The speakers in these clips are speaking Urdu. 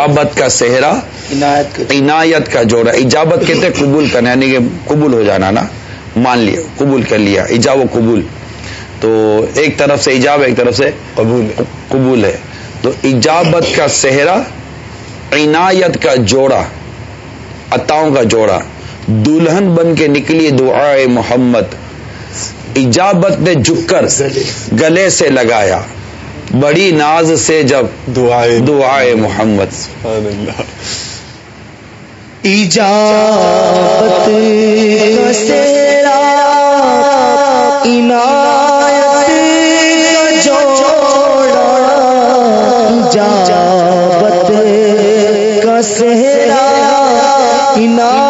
ایجابت کا صحرا عنایت کا جوڑا۔ ایجابت کہتے قبول کرنا یعنی کہ قبول ہو جانا نا۔ مان لیا قبول کر لیا ایجاب و قبول۔ تو ایک طرف سے ایجاب ایک طرف سے قبول۔ قبول ہے۔ تو ایجابت کا صحرا عنایت کا جوڑا عطاؤں کا جوڑا۔ دلہن بن کے نکلی دعائے محمد۔ ایجابت نے جھک کر گلے سے لگایا۔ بڑی ناز سے جب دعائے دعائے محمد۔ ایجابت سیرا عنایت جوڑا۔ ایجابت کا سہرا عنایت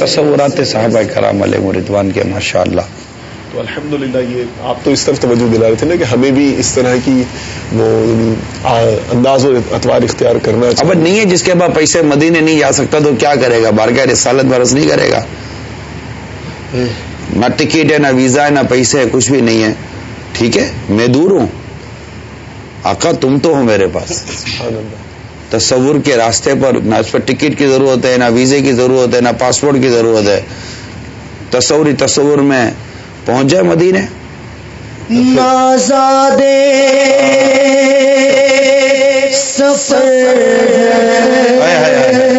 تصورات صاحبہ کرام علیہ مردوان کے ماشاء اللہ تو الحمد یہ آپ تو اس طرف توجہ دلا رہے تھے نا کہ ہمیں بھی اس طرح کی وہ یعنی انداز و اتوار اختیار کرنا اب نہیں ہے جس کے بعد پیسے مدینے نہیں جا سکتا تو کیا کرے گا؟ بارگاہ رسالت برس نہیں کرے گا؟ نہ ٹکٹ ہے نہ ویزا ہے نہ پیسے ہے کچھ بھی نہیں ہے۔ ٹھیک ہے میں دور ہوں۔ آقا تم تو ہو میرے پاس۔ تصور کے راستے پر نہ اس پر ٹکٹ کی ضرورت ہے نہ ویزے کی ضرورت ہے نہ پاسپورٹ کی ضرورت ہے۔ تصوری تصور میں پہنچ جائے مدینے۔ سفر۔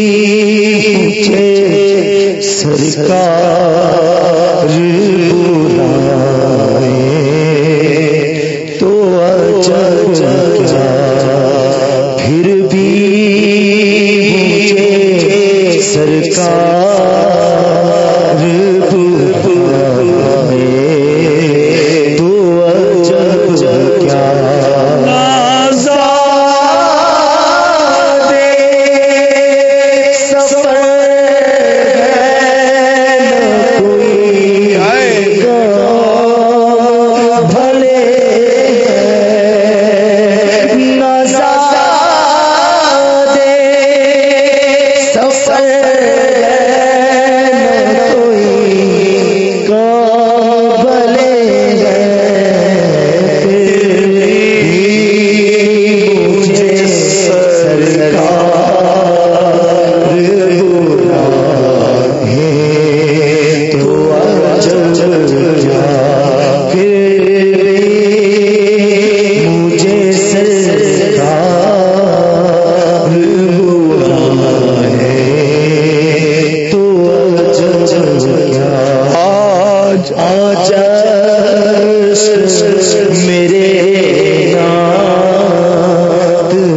پوچھے سرکار بھلے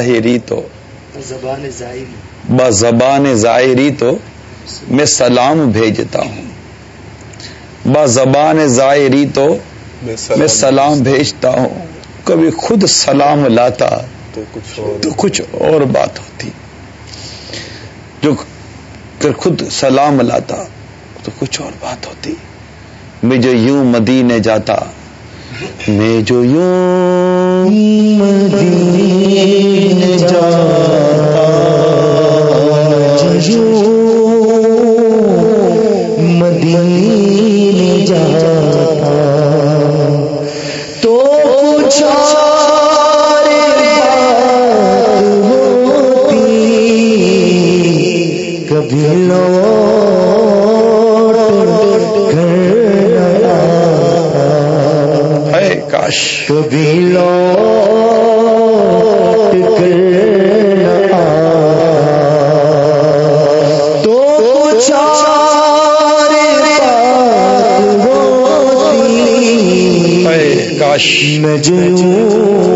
ظاہری تو زبان ظاہری۔ با زبان ظاہری تو میں سلام بھیجتا ہوں۔ با زبان ظاہری تو میں سلام بھیجتا ہوں۔ کبھی خود سلام لاتا تو کچھ اور تو کچھ اور بات ہوتی۔ جو خود سلام لاتا تو کچھ اور بات ہوتی۔ میں جو یوں مدینے جاتا میں جو یوں مدینے لوٹ کر تو اور بات ہوتی ہے کاش۔ میں جو یوں